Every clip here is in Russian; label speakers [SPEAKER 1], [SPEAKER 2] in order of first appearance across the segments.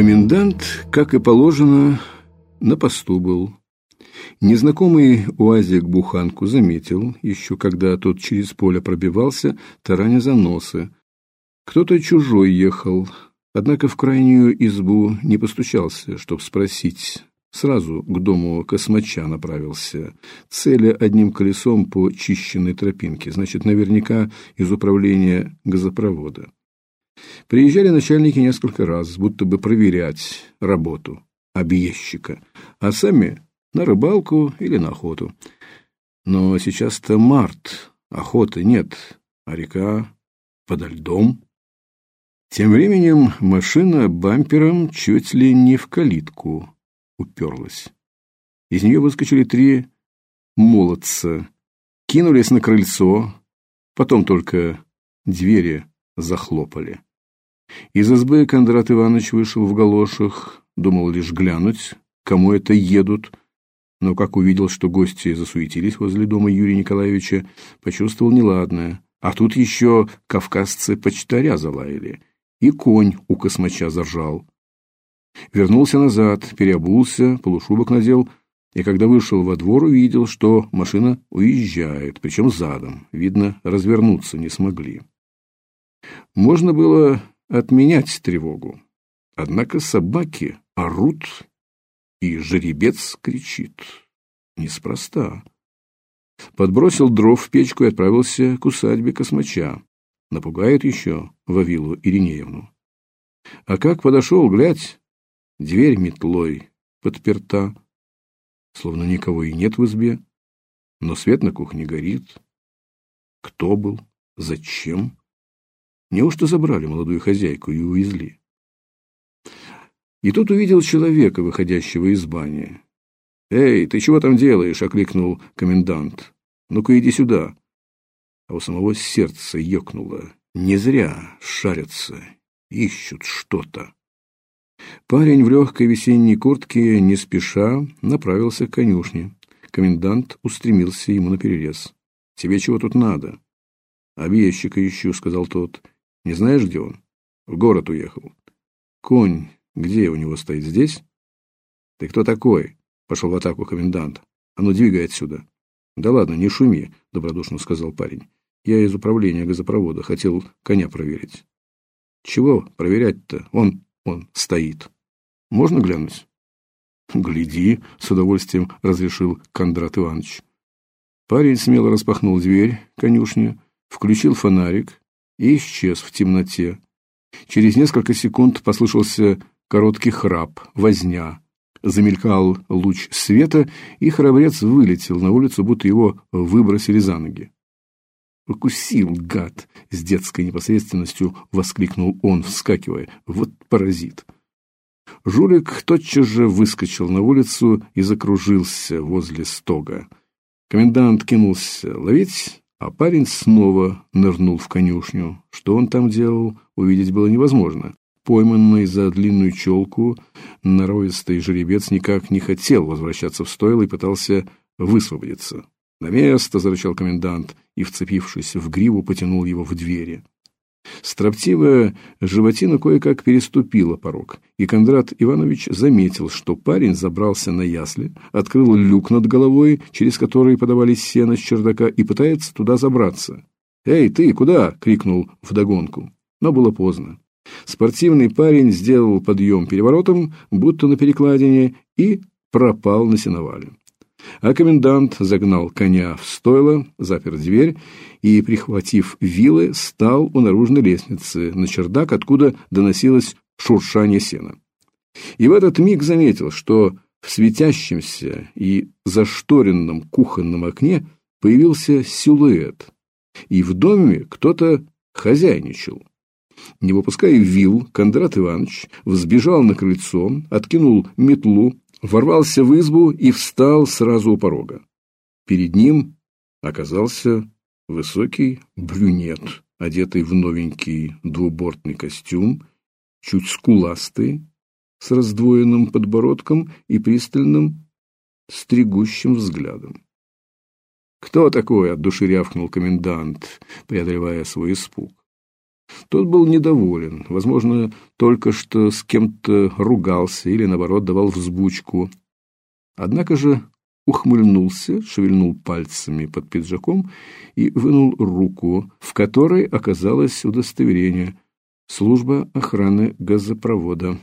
[SPEAKER 1] Комендант, как и положено, на посту был. Незнакомый уазик буханку заметил, еще когда тот через поле пробивался, тараня за носы. Кто-то чужой ехал, однако в крайнюю избу не постучался, чтоб спросить. Сразу к дому космача направился, целя одним колесом по чищенной тропинке, значит, наверняка из управления газопровода. Приезжали начальники несколько раз, будто бы проверять работу объездчика, а сами на рыбалку или на охоту. Но сейчас-то март, охоты нет, а река подо льдом. Тем временем машина бампером чуть ли не в калитку уперлась. Из нее выскочили три молодца, кинулись на крыльцо, потом только двери захлопали. Из избы Кондрат Иванович вышел в галошах, думал лишь глянуть, кому это едут, но как увидел, что гости засуетились возле дома Юрия Николаевича, почувствовал неладное. А тут еще кавказцы почтаря залаяли, и конь у космача заржал. Вернулся назад, переобулся, полушубок надел, и когда вышел во двор, увидел, что машина уезжает, причем задом. Видно, развернуться не смогли. Можно было отменять тревогу. Однако собаки орут, и жеребец кричит. Неспроста. Подбросил дров в печку и отправился к усадьбе космача. Напугает еще Вавилу Иринеевну. А как подошел, глядь, дверь метлой подперта, словно никого и нет в избе, но свет на кухне горит. Кто был? Зачем? Неужто забрали молодую хозяйку и увезли? И тут увидел человека, выходящего из бани. «Эй, ты чего там делаешь?» — окликнул комендант. «Ну-ка иди сюда». А у самого сердце ёкнуло. Не зря шарятся, ищут что-то. Парень в легкой весенней куртке не спеша направился к конюшне. Комендант устремился ему на перерез. «Тебе чего тут надо?» «Объездчика ищу», — сказал тот. Не знаешь, где он? В город уехал. Конь, где у него стоит? Здесь? Ты кто такой? Пошел в атаку комендант. А ну, двигай отсюда. Да ладно, не шуми, добродушно сказал парень. Я из управления газопровода, хотел коня проверить. Чего проверять-то? Он, он стоит. Можно глянуть? Гляди, с удовольствием разрешил Кондрат Иванович. Парень смело распахнул дверь конюшни, включил фонарик и исчез в темноте. Через несколько секунд послышался короткий храп, возня. Замелькал луч света, и храбрец вылетел на улицу, будто его выбросили за ноги. «Покусил, гад!» — с детской непосредственностью воскликнул он, вскакивая. «Вот паразит!» Жулик тотчас же выскочил на улицу и закружился возле стога. Комендант кинулся ловить, а парень снова нырнул в конюшню. Что он там делал, увидеть было невозможно. Пойманный за длинную челку, норовистый жеребец никак не хотел возвращаться в стойло и пытался высвободиться. «На место!» — зарычал комендант и, вцепившись в гриву, потянул его в двери. Строптивая животина кое-как переступила порог, и Кондрат Иванович заметил, что парень забрался на ясли, открыл люк над головой, через который подавались сено с чердака, и пытается туда забраться. «Эй, ты, куда?» — крикнул вдогонку. Но было поздно. Спортивный парень сделал подъем переворотом, будто на перекладине, и пропал на сеновале. А комендант загнал коня в стойло, запер дверь и, прихватив вилы, стал у наружной лестницы на чердак, откуда доносилось шуршание сена. И в этот миг заметил, что в светящемся и зашторенном кухонном окне появился силуэт, и в доме кто-то хозяйничал. Не выпуская вил, Кондрат Иванович взбежал на крыльцо, откинул метлу, ворвался в избу и встал сразу у порога. Перед ним оказался высокий брюнет, одетый в новенький двубортный костюм, чуть скуластый, с раздвоенным подбородком и пристальным, стригущим взглядом. «Кто такой?» — от души рявкнул комендант, преодолевая свой испуг. Тот был недоволен, возможно, только что с кем-то ругался или, наоборот, давал взбучку. Однако же ухмыльнулся, шевельнул пальцами под пиджаком и вынул руку, в которой оказалось удостоверение «Служба охраны газопровода».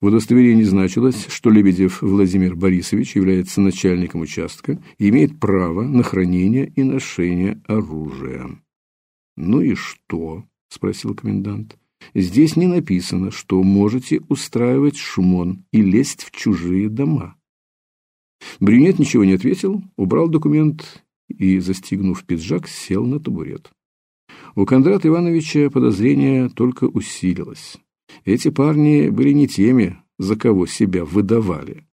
[SPEAKER 1] В удостоверении значилось, что Лебедев Владимир Борисович является начальником участка и имеет право на хранение и ношение оружия. «Ну и что?» – спросил комендант. «Здесь не написано, что можете устраивать шмон и лезть в чужие дома». Брюнет ничего не ответил, убрал документ и, застегнув пиджак, сел на табурет. У Кондрата Ивановича подозрение только усилилось. Эти парни были не теми, за кого себя выдавали.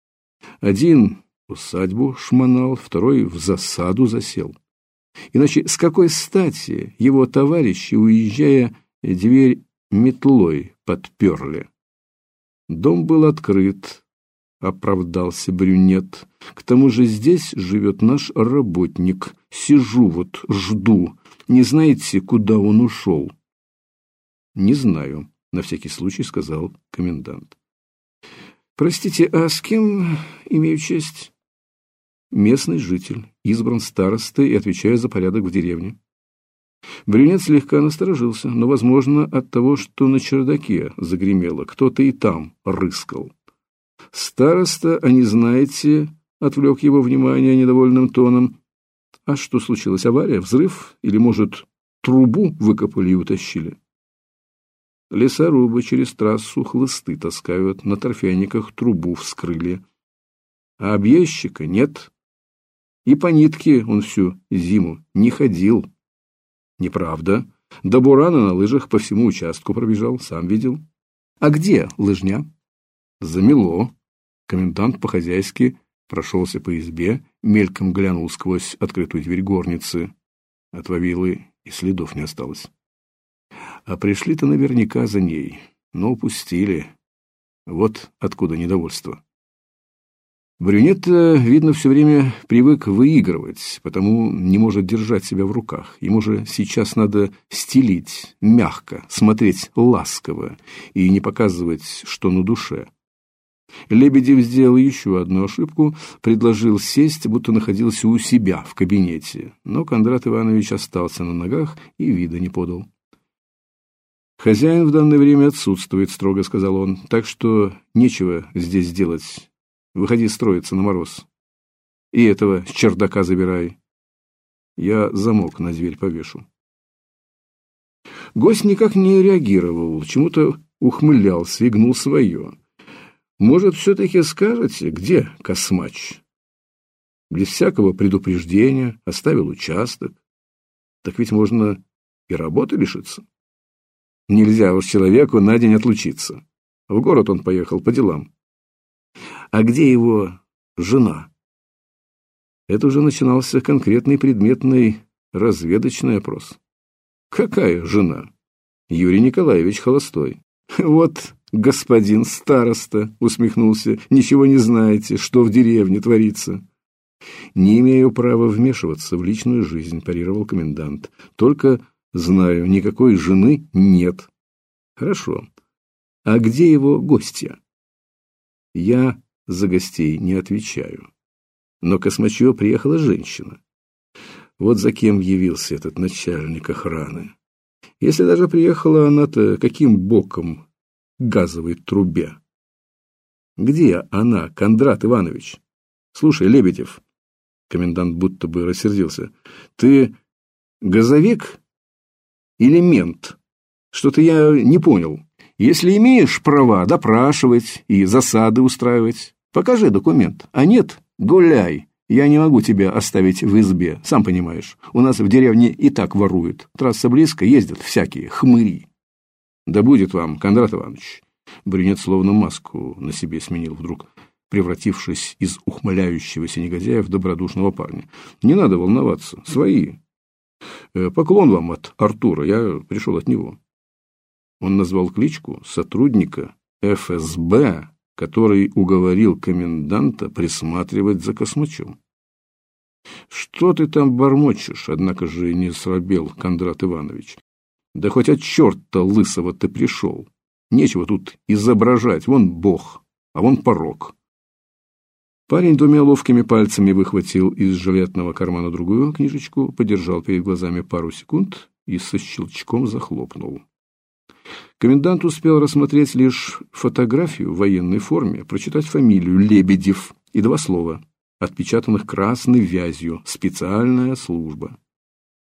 [SPEAKER 1] Один усадьбу шмонал, второй в засаду засел. Иначе с какой стати его товарищи, уезжая, дверь метлой подперли? Дом был открыт, оправдался брюнет. К тому же здесь живет наш работник. Сижу вот, жду. Не знаете, куда он ушел? Не знаю, на всякий случай сказал комендант. Простите, а с кем имею честь? Местный житель, избран старостой и отвечаю за порядок в деревне. Брюнет слегка насторожился, но, возможно, от того, что на чердаке загремело, кто-то и там рыскал. Староста, а не знаете, отвлек его внимание недовольным тоном. А что случилось? Авария, взрыв или, может, трубу выкопали и утащили? Лесорубы через трассу хлысты таскают, на торфяниках трубу вскрыли. А объездчика нет. И по нитке он всю зиму не ходил. Неправда. До Бурана на лыжах по всему участку пробежал, сам видел. А где лыжня? Замело. Комендант по-хозяйски прошелся по избе, мельком глянул сквозь открытую дверь горницы. От Вавилы и следов не осталось. А пришли-то наверняка за ней, но упустили. Вот откуда недовольство. Брюнет, видно, все время привык выигрывать, потому не может держать себя в руках. Ему же сейчас надо стелить, мягко, смотреть ласково и не показывать, что на душе. Лебедев сделал еще одну ошибку, предложил сесть, будто находился у себя в кабинете, но Кондрат Иванович остался на ногах и вида не подал. «Хозяин в данное время отсутствует», — строго сказал он, — «так что нечего здесь делать. Выходи строиться на мороз. И этого с чердака забирай. Я замок на дверь повешу». Гость никак не реагировал, чему-то ухмылялся и гнул свое. «Может, все-таки скажете, где Космач?» Без всякого предупреждения оставил участок. Так ведь можно и работы лишиться. Нельзя уж человеку на день отлучиться. В город он поехал по делам. А где его жена? Это уже начинался конкретный предметный разведочный опрос. Какая жена? Юрий Николаевич Холостой. Вот, господин староста, усмехнулся, ничего не знаете, что в деревне творится. Не имею права вмешиваться в личную жизнь, парировал комендант. Только Знаю, никакой жены нет. Хорошо. А где его гостья? Я за гостей не отвечаю. Но к Космачева приехала женщина. Вот за кем явился этот начальник охраны. Если даже приехала она-то каким боком к газовой трубе? Где она, Кондрат Иванович? Слушай, Лебедев, комендант будто бы рассердился, ты газовик элемент. Что-то я не понял. Если имеешь права допрашивать и засады устраивать, покажи документ. А нет, гуляй. Я не могу тебя оставить в избе, сам понимаешь. У нас в деревне и так воруют. Трасса близко, ездят всякие хмыри. Да будет вам, Кондрат Иванович. Брюнет словно маску на себе сменил вдруг, превратившись из ухмыляющегося негодяя в добродушного парня. Не надо волноваться, свои. Э, поклон вам от Артура, я пришел от него. Он назвал кличку сотрудника ФСБ, который уговорил коменданта присматривать за космачом. Что ты там бормочешь, однако же не срабел Кондрат Иванович. Да хоть от черта лысого ты пришел. Нечего тут изображать. Вон бог, а вон порог. Парень двумя ловкими пальцами выхватил из жилетного кармана другую книжечку, подержал перед глазами пару секунд и со щелчком захлопнул. Комендант успел рассмотреть лишь фотографию в военной форме, прочитать фамилию Лебедев и два слова, отпечатанных красной вязью «Специальная служба».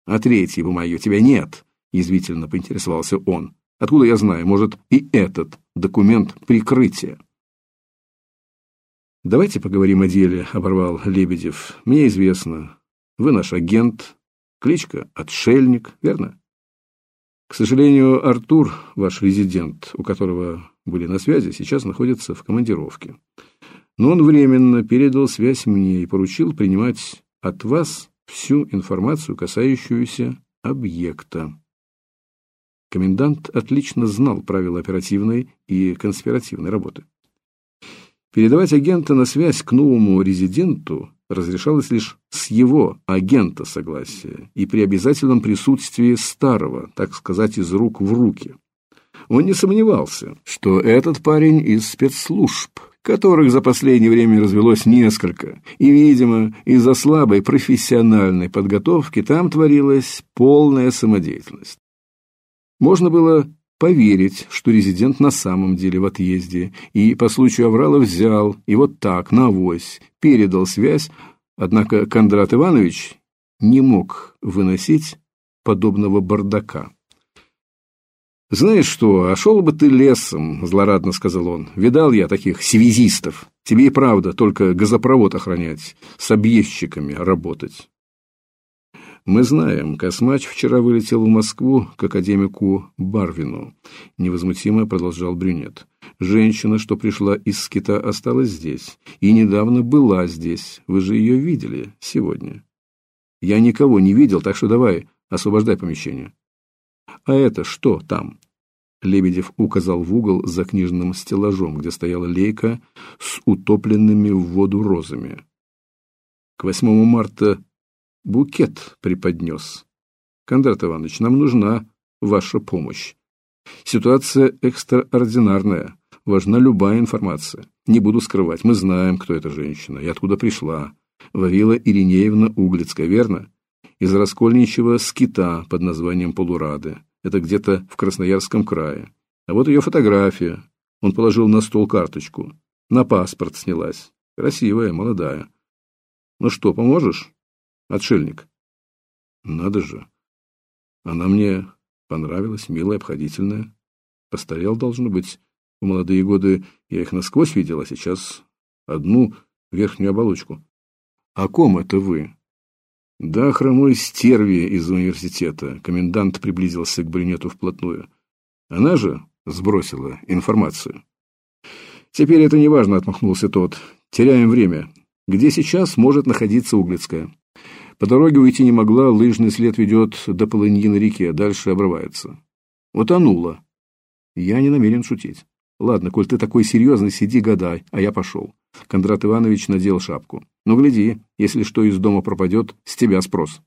[SPEAKER 1] «А третьей бумаги у тебя нет», — язвительно поинтересовался он. «Откуда я знаю? Может, и этот документ прикрытия?» «Давайте поговорим о деле», — оборвал Лебедев. «Мне известно. Вы наш агент. Кличка — Отшельник, верно?» К сожалению, Артур, ваш резидент, у которого были на связи, сейчас находится в командировке. Но он временно передал связь мне и поручил принимать от вас всю информацию, касающуюся объекта. Комендант отлично знал правила оперативной и конспиративной работы. Передавать агента на связь к новому резиденту разрешалось лишь с его агента согласия и при обязательном присутствии старого, так сказать, из рук в руки. Он не сомневался, что этот парень из спецслужб, которых за последнее время развелось несколько, и, видимо, из-за слабой профессиональной подготовки там творилась полная самодеятельность. Можно было поверить, что резидент на самом деле в отъезде, и по случаю Аврала взял и вот так, на авось, передал связь, однако Кондрат Иванович не мог выносить подобного бардака. «Знаешь что, а шел бы ты лесом», — злорадно сказал он. «Видал я таких связистов. Тебе и правда только газопровод охранять, с объездчиками работать». Мы знаем, Космач вчера вылетел в Москву к академику Барвину, невозмутимо продолжал брюнет. Женщина, что пришла из скита, осталась здесь и недавно была здесь. Вы же ее видели сегодня. Я никого не видел, так что давай, освобождай помещение. А это что там? Лебедев указал в угол за книжным стеллажом, где стояла лейка с утопленными в воду розами. К 8 марта букет преподнес. Кондрат Иванович, нам нужна ваша помощь. Ситуация экстраординарная. Важна любая информация. Не буду скрывать, мы знаем, кто эта женщина и откуда пришла. Вавила Иринеевна Углицкая, верно? Из раскольничьего скита под названием Полурады. Это где-то в Красноярском крае. А вот ее фотография. Он положил на стол карточку. На паспорт снялась. Красивая, молодая. Ну что, поможешь? Отшельник. Надо же. Она мне понравилась, милая, обходительная. Постарел, должно быть. В молодые годы я их насквозь видел, а сейчас одну верхнюю оболочку. О ком это вы? Да, хромой стерви из университета. Комендант приблизился к брюнету вплотную. Она же сбросила информацию. Теперь это не важно, отмахнулся тот. Теряем время. Где сейчас может находиться Углицкая? По дороге уйти не могла, лыжный след ведет до полыньи на реке, дальше обрывается. Утонула. Я не намерен шутить. Ладно, коль ты такой серьезный, сиди гадай, а я пошел. Кондрат Иванович надел шапку. Ну, гляди, если что из дома пропадет, с тебя спрос.